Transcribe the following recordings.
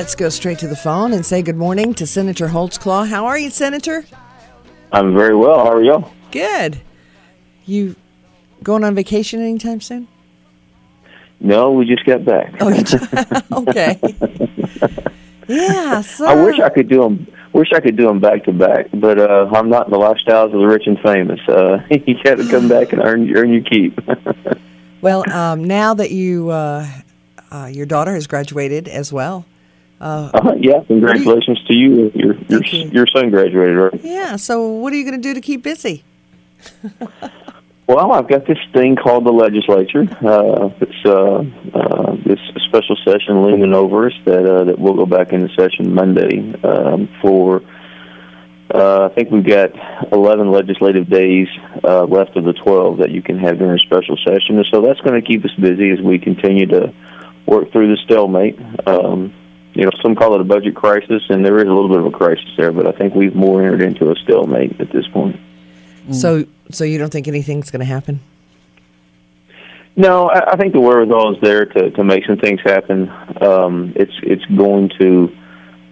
Let's go straight to the phone and say good morning to Senator Holtzclaw. How are you, Senator? I'm very well. How are y'all? Good. You going on vacation anytime soon? No, we just got back. Oh, you okay. yeah. So I wish I could do them. Wish I could do them back to back, but uh, I'm not in the lifestyles of the rich and famous. Uh, you got to come back and earn earn your keep. well, um, now that you uh, uh, your daughter has graduated as well. Uh, yeah, congratulations you, to you. Your your you. your son graduated, right? Yeah. So, what are you going to do to keep busy? Well, I've got this thing called the legislature. Uh, it's uh, uh, this special session looming over us that uh, that will go back into session Monday um, for. Uh, I think we've got 11 legislative days uh, left of the 12 that you can have during a special session, and so that's going to keep us busy as we continue to work through the stalemate. Um, you know, some call it a budget crisis, and there is a little bit of a crisis there, but I think we've more entered into a stalemate at this point. So, so you don't think anything's going to happen? No, I, I think the wherewithal is there to, to make some things happen. Um, it's it's going to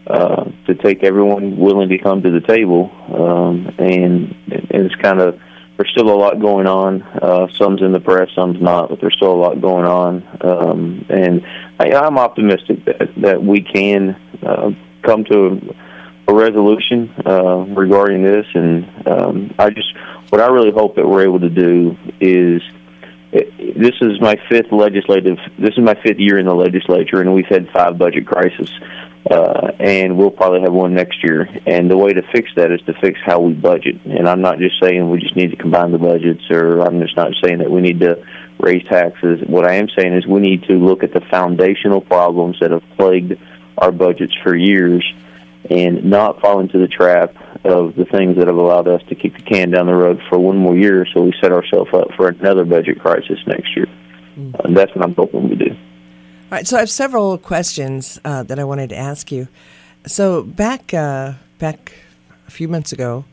uh, to take everyone willing to come to the table, um, and, and it's kind of there's still a lot going on. Uh, some's in the press, some's not, but there's still a lot going on. Um, and I, I'm optimistic that that we can uh, come to a resolution uh, regarding this. And um, I just what I really hope that we're able to do is. This is my fifth legislative. This is my fifth year in the legislature, and we've had five budget crises uh, and we'll probably have one next year. And the way to fix that is to fix how we budget. And I'm not just saying we just need to combine the budgets, or I'm just not saying that we need to raise taxes. What I am saying is we need to look at the foundational problems that have plagued our budgets for years and not fall into the trap of the things that have allowed us to kick the can down the road for one more year so we set ourselves up for another budget crisis next year. Mm. And that's what I'm hoping we do. All right, so I have several questions uh, that I wanted to ask you. So back uh, back a few months ago,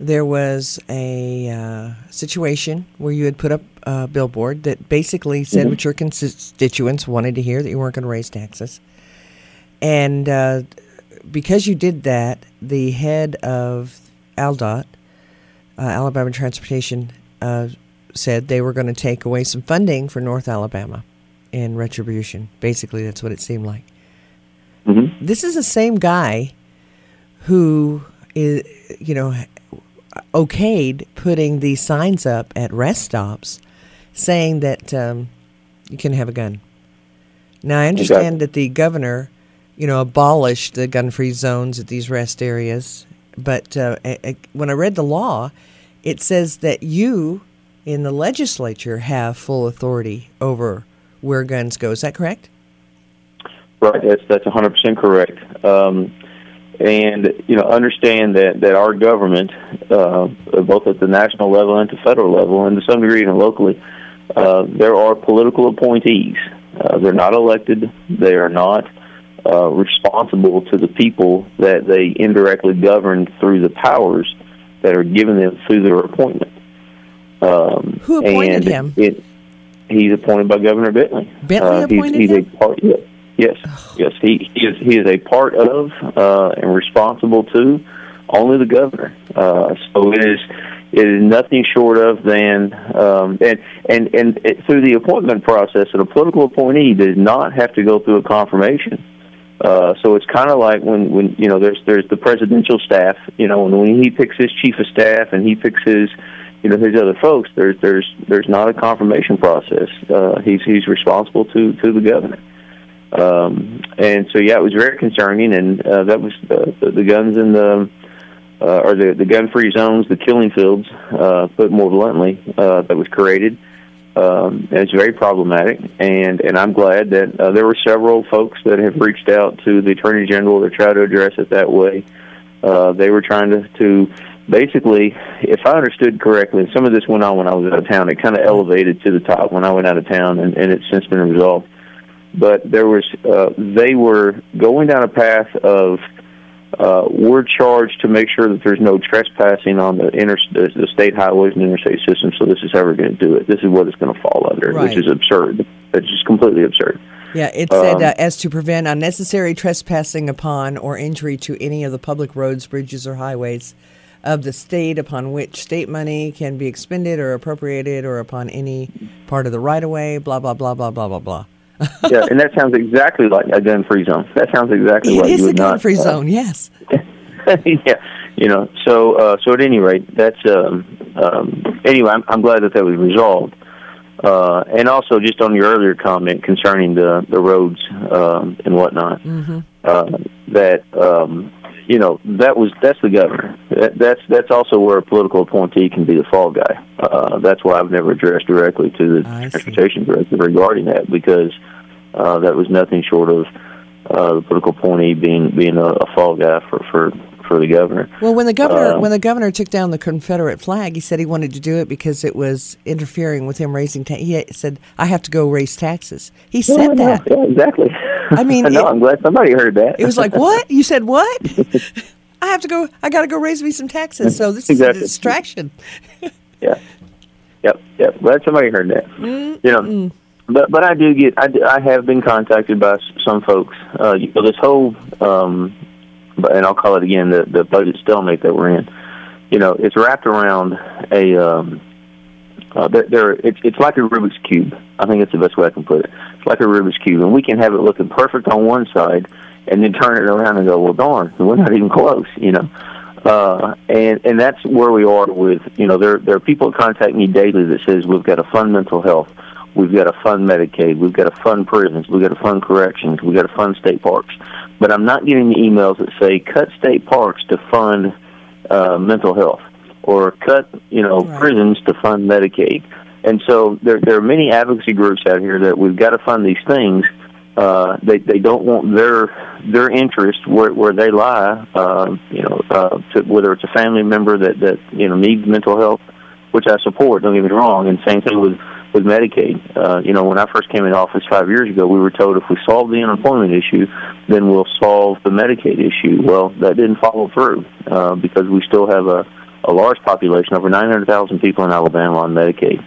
there was a uh, situation where you had put up a billboard that basically said mm-hmm. what your constituents wanted to hear that you weren't going to raise taxes, and uh, because you did that, the head of ALDOT, uh, Alabama Transportation, uh, said they were going to take away some funding for North Alabama in retribution. Basically, that's what it seemed like. Mm-hmm. This is the same guy who is, you know, okayed putting these signs up at rest stops saying that um, you can have a gun. Now, I understand that the governor, you know, abolished the gun free zones at these rest areas, but uh, when I read the law, it says that you in the legislature have full authority over where guns go. Is that correct? Right. That's that's 100 percent correct. Um, and you know, understand that that our government, uh, both at the national level and the federal level, and to some degree even locally, uh, there are political appointees. Uh, they're not elected. They are not uh, responsible to the people that they indirectly govern through the powers that are given them through their appointment. Um, Who appointed him? It, He's appointed by Governor Bentley. Bentley uh, appointed he's, he's him? A part, yes, yes, yes. He, he is he is a part of uh, and responsible to only the governor. Uh, so it is it is nothing short of than um, and and and it, through the appointment process, that a political appointee does not have to go through a confirmation. Uh, so it's kind of like when when you know there's there's the presidential staff. You know when, when he picks his chief of staff and he picks his you know his other folks, there's there's there's not a confirmation process. Uh, he's he's responsible to to the governor. Um, and so yeah, it was very concerning, and uh, that was the, the, the guns in the uh, or the the gun free zones, the killing fields, uh, put more bluntly, uh, that was created. Um, it's very problematic, and and I'm glad that uh, there were several folks that have reached out to the attorney general to try to address it that way. Uh, they were trying to to basically, if I understood correctly, and some of this went on when I was out of town. It kind of elevated to the top when I went out of town, and, and it's since been resolved. But there was, uh, they were going down a path of, uh, we're charged to make sure that there's no trespassing on the inter the state highways and interstate system. So this is how we're going to do it. This is what it's going to fall under, right. which is absurd. It's just completely absurd. Yeah, it said uh, as to prevent unnecessary trespassing upon or injury to any of the public roads, bridges, or highways of the state upon which state money can be expended or appropriated or upon any part of the right of way, blah, blah, blah, blah, blah, blah, blah. yeah, and that sounds exactly like a gun free zone. That sounds exactly it like is you a gun not, free uh, zone, yes. yeah, you know. So, uh, so at any rate, that's um, um, anyway. I'm, I'm glad that that was resolved. Uh, and also, just on your earlier comment concerning the the roads um, and whatnot, mm-hmm. uh, that um, you know that was that's the governor. That, that's that's also where a political appointee can be the fall guy. Uh, that's why I've never addressed directly to the I transportation director regarding that because uh, that was nothing short of uh, the political appointee being being a, a fall guy for for for the governor. Well, when the governor Uh, when the governor took down the Confederate flag, he said he wanted to do it because it was interfering with him raising. Ta- he said, "I have to go raise taxes." He said yeah, that. Yeah, exactly. I mean, no, it- I'm glad somebody heard that. It was like, "What? You said what?" I have to go. I got to go raise me some taxes. So this Exactly. is a distraction. Yeah. Yep. Yep. Glad somebody heard that. Mm, You know, but but I do get I, do- I have been contacted by some folks. Uh, you know, this whole um, but- and I'll call it again the the budget stalemate that we're in. You know, it's wrapped around a um, uh, there, there it's it's like a Rubik's cube. I think that's the best way I can put it. Like a Rubik's cube, and we can have it looking perfect on one side, and then turn it around and go, well, darn, we're not even close. You know. Uh, and and that's where we are with you know there there are people that contact me daily that says we've got to fund mental health, we've got to fund Medicaid, we've got to fund prisons, we've got to fund corrections, we've got to fund state parks, but I'm not getting the emails that say cut state parks to fund uh, mental health or cut you know Right. prisons to fund Medicaid, and so there there are many advocacy groups out here that we've got to fund these things. Uh, they they don't want their their interest where where they lie. Uh, you know, uh, to, whether it's a family member that that you know needs mental health, which I support. Don't get me wrong. And same thing with with Medicaid. Uh, you know, when I first came in office five years ago, we were told if we solve the unemployment issue, then we'll solve the Medicaid issue. Well, that didn't follow through uh, because we still have a a large population, over 900,000 people in Alabama on Medicaid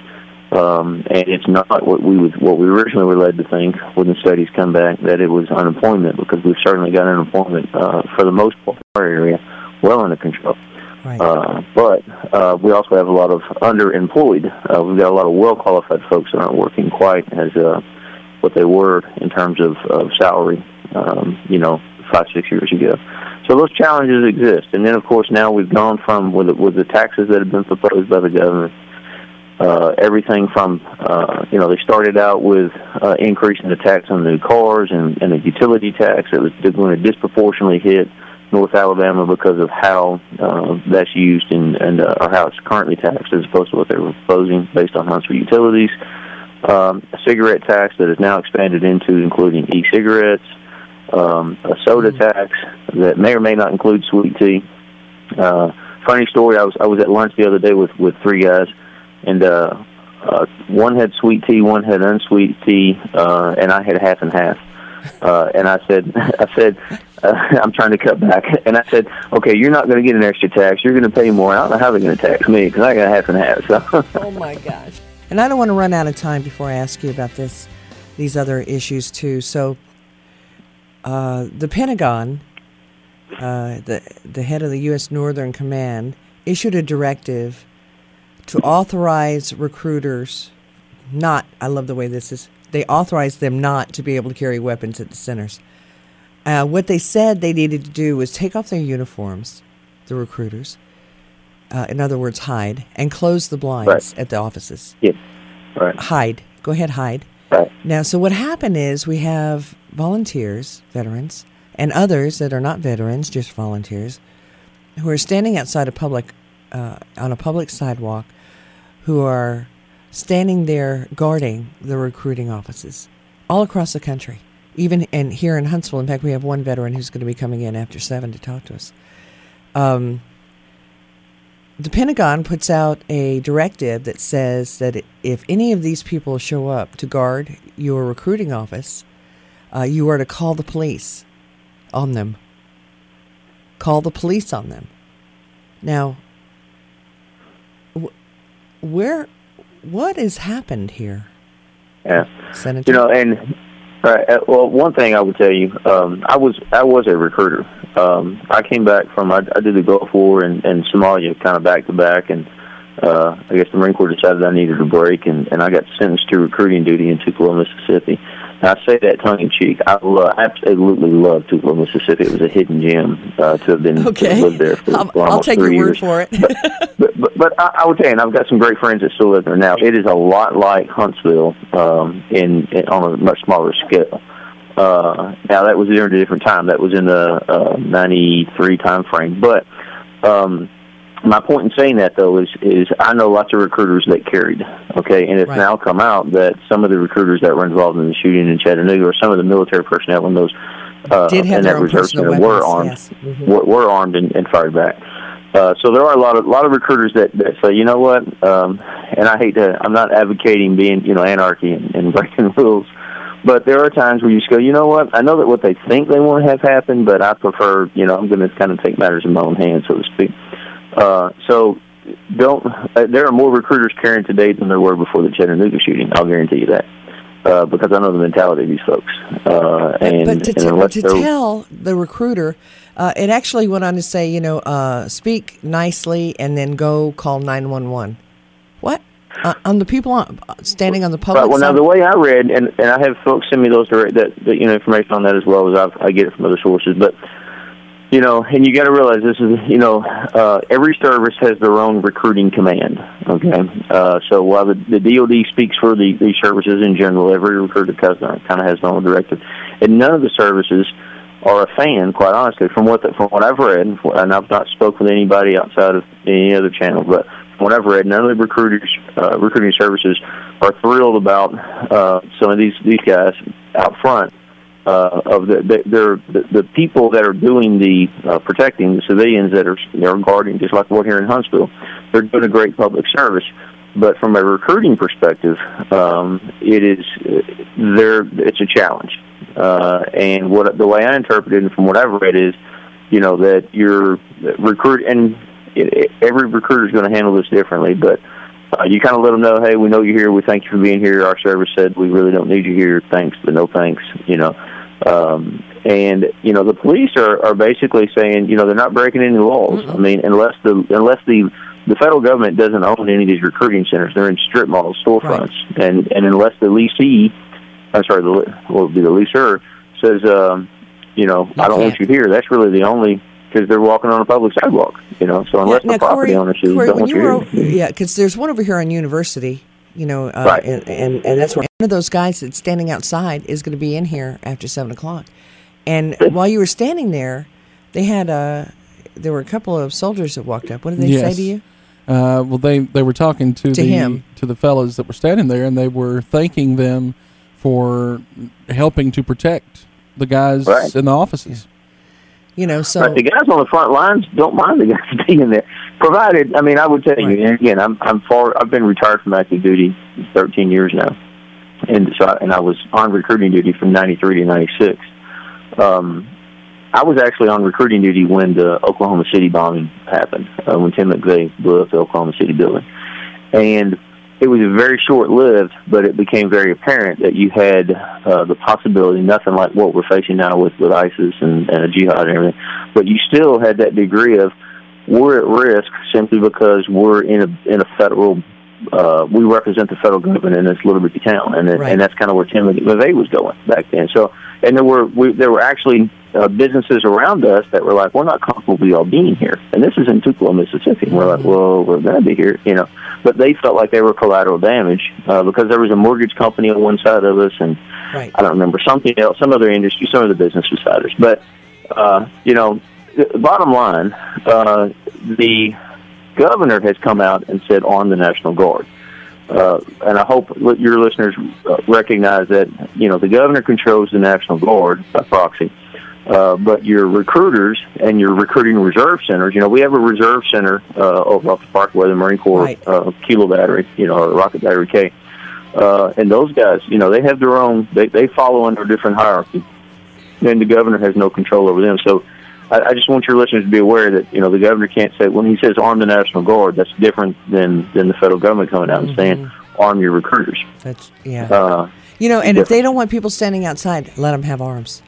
um, and it's not what we was what we originally were led to think when the studies come back that it was unemployment because we've certainly got unemployment uh, for the most part in our area well under control. Right. Uh, but uh, we also have a lot of underemployed. Uh, we've got a lot of well qualified folks that aren't working quite as uh, what they were in terms of, of salary. Um, you know, five six years ago. So those challenges exist, and then of course now we've gone from with with the taxes that have been proposed by the government uh, everything from uh, you know they started out with uh, increasing the tax on new cars and, and the utility tax that was going to disproportionately hit North Alabama because of how uh, that's used in, and uh, or how it's currently taxed as opposed to what they were proposing based on Huntsville utilities. Um, a cigarette tax that is now expanded into including e-cigarettes, um, a soda tax that may or may not include sweet tea. Uh, funny story: I was I was at lunch the other day with with three guys and uh, uh, one had sweet tea, one had unsweet tea, uh, and I had half and half. Uh, and I said, I said, uh, I'm trying to cut back. And I said, okay, you're not going to get an extra tax. You're going to pay more. I don't know how they're going to tax me because I got half and half. So. oh my gosh! And I don't want to run out of time before I ask you about this, these other issues too. So, uh, the Pentagon, uh, the the head of the U.S. Northern Command, issued a directive to authorize recruiters not. I love the way this is. They authorized them not to be able to carry weapons at the centers. Uh, what they said they needed to do was take off their uniforms, the recruiters. Uh, in other words, hide and close the blinds Right. at the offices. yeah. Right. Hide. Go ahead, hide. Right. Now, so what happened is we have volunteers, veterans, and others that are not veterans, just volunteers, who are standing outside a public, uh, on a public sidewalk, who are standing there guarding the recruiting offices all across the country. Even and here in Huntsville, in fact, we have one veteran who's going to be coming in after seven to talk to us. Um, the Pentagon puts out a directive that says that if any of these people show up to guard your recruiting office, uh, you are to call the police on them. Call the police on them. Now, where, what has happened here, Yeah. Senator? You know, and Uh, well, one thing I would tell you, um, I was I was a recruiter. Um, I came back from I, I did the Gulf War and, and Somalia kind of back to back, and uh, I guess the Marine Corps decided I needed a break, and, and I got sentenced to recruiting duty in Tupelo, Mississippi. I say that tongue in cheek. I lo- absolutely love Tupelo, Mississippi. It was a hidden gem uh, to have been okay. to lived there for, I'll, for I'll take three your years. word for it. but, but, but, but I, I would tell you, and I've got some great friends that still live there now. It is a lot like Huntsville um, in, in on a much smaller scale. Uh, now that was during a different time. That was in the uh, '93 time frame. But um, my point in saying that though is is I know lots of recruiters that carried. Okay, and it's Right. now come out that some of the recruiters that were involved in the shooting in Chattanooga, or some of the military personnel in those uh, Did have in that reserve center were armed. yes. Mhm. Were, were armed and, and fired back. Uh, so there are a lot of lot of recruiters that, that say, you know what, um, and I hate to, I'm not advocating being, you know, anarchy and, and breaking rules, but there are times where you just go, you know what, I know that what they think they want to have happen, but I prefer, you know, I'm going to kind of take matters in my own hands, so to speak. Uh, so don't, uh, there are more recruiters carrying today than there were before the Chattanooga shooting. I'll guarantee you that. Uh, because I know the mentality of these folks, uh, and, but to, and t- unless to tell the recruiter, uh, it actually went on to say, you know, uh, speak nicely and then go call 911. What? Uh, on the people on, standing on the public Right. Well, now the way I read, and and I have folks send me those direct that, that you know information on that as well as I've, I get it from other sources. But you know, and you got to realize this is you know uh, every service has their own recruiting command. Okay, uh, so while the, the DoD speaks for the these services in general, every recruiter kind of has their own directive, and none of the services are a fan, quite honestly, from what the, from what I've read, and I've not spoken with anybody outside of any other channel, but from what I've read, none of the recruiters, uh, recruiting services, are thrilled about uh, some of these these guys out front. Uh, of the, the the, the people that are doing the uh, protecting the civilians that are they're guarding, just like we're here in Huntsville, they're doing a great public service. But from a recruiting perspective, um, it is there. It's a challenge. Uh, and what the way I interpret it, and from what I've read, is you know that you're recruit and it, every recruiter is going to handle this differently, but. Uh, you kind of let them know, hey, we know you're here. We thank you for being here. Our service said we really don't need you here. Thanks, but no thanks. You know, um, and you know the police are, are basically saying, you know, they're not breaking any laws. I mean, unless the unless the the federal government doesn't own any of these recruiting centers, they're in strip malls, storefronts, and and unless the leasee, I'm sorry, the would be the leaser says, um, you know, You I don't want you here. That's really the only because they're walking on a public sidewalk. You know, so unless now, the property Corey, owner says, Corey, don't want you you were, here. yeah, because there's one over here on University, you know, uh, Right. and, and and that's where one of those guys that's standing outside is going to be in here after seven o'clock. And while you were standing there, they had a there were a couple of soldiers that walked up. What did they say to you? Uh, well, they they were talking to, To the him. to the fellows that were standing there, and they were thanking them for helping to protect the guys Right. in the offices. You know, so Right. The guys on the front lines don't mind the guys being there, provided. I mean, I would tell you and again. I'm I'm far. I've been retired from active duty 13 years now, and so I, and I was on recruiting duty from '93 to '96. Um, I was actually on recruiting duty when the Oklahoma City bombing happened, uh, when Tim McVeigh blew up the Oklahoma City building, and it was very short lived, but it became very apparent that you had uh, the possibility, nothing like what we're facing now with, with ISIS and, and a jihad and everything, but you still had that degree of we're at risk simply because we're in a in a federal. Uh, we represent the federal government in this little bitty town, and it, Right. and that's kind of where Tim McVeigh was going back then. So, and there were we, there were actually uh, businesses around us that were like, we're not comfortable with y'all being here, and this is in Tupelo, Mississippi. And we're like, well, we're going to be here, you know. But they felt like they were collateral damage uh, because there was a mortgage company on one side of us, and right. I don't remember something else, some other industry, some of the business beside us. But uh, you know, bottom line, uh, the governor has come out and said arm the National Guard. Uh, and I hope your listeners uh, recognize that you know the governor controls the National Guard by proxy, uh, but your recruiters and your recruiting reserve centers. You know, we have a reserve center uh, over off the Parkway, the Marine Corps Right. uh, Kilo Battery, you know, or Rocket Battery K. Uh, and those guys, you know, they have their own. They they follow under a different hierarchy, and the governor has no control over them. So, I, I just want your listeners to be aware that you know the governor can't say when he says arm the National Guard. That's different than than the federal government coming out and saying arm your recruiters. That's yeah. Uh, You know, and if they don't want people standing outside, let them have arms.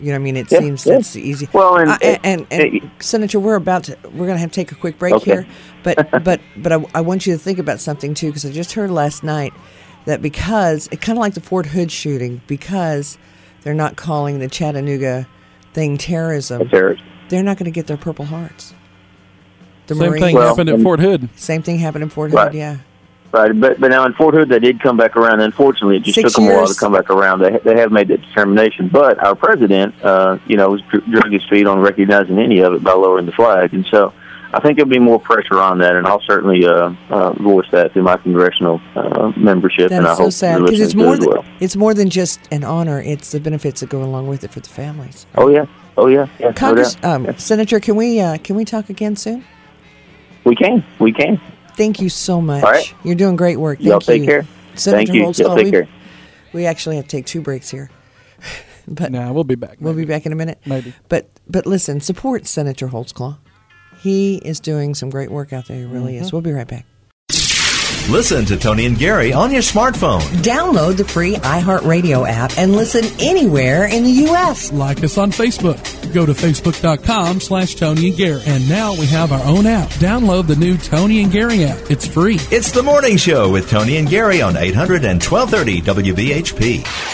You know, what I mean, it Yeah, seems yeah. that's easy. Well, and- Uh, and, and, and Senator, we're about to we're going to have to take a quick break Okay. here, but but but I, I want you to think about something too, because I just heard last night that because it kind of like the Fort Hood shooting, because they're not calling the Chattanooga thing terrorism, terrorist. they're not going to get their Purple Hearts. The Same Marines, thing Well, happened at Fort Hood. same thing happened in Fort Right. Hood. Yeah. Right, but but now in Fort Hood they did come back around. Unfortunately, it just Six took them a while to come back around. They they have made that determination. But our president, uh, you know, was dr- drug his feet on recognizing any of it by lowering the flag, and so I think there'll be more pressure on that. And I'll certainly uh, uh, voice that through my congressional uh, membership. That and I is so hope sad because it's more do as than well. it's more than just an honor. It's the benefits that go along with it for the families. Oh yeah, oh yeah, yeah. Congress, doubt. um, Senator, can we uh, can we talk again soon? we can, we can. Thank you so much. All right. You're doing great work. Thank Y'all take you. care. Senator Thank you. Holtzclaw, Y'all take we, care. we actually have to take two breaks here, but Nah, we'll be back. we'll be back in a minute. Maybe. But but listen, support Senator Holtzclaw. He is doing some great work out there. He really Mm-hmm. is. We'll be right back. Listen to Toni and Gary on your smartphone. Download the free iHeartRadio app and listen anywhere in the U.S. Like us on Facebook. Go to facebook.com slash Toni and Gary. And now we have our own app. Download the new Toni and Gary app. It's free. It's the morning show with Toni and Gary on 800 and 1230 WBHP.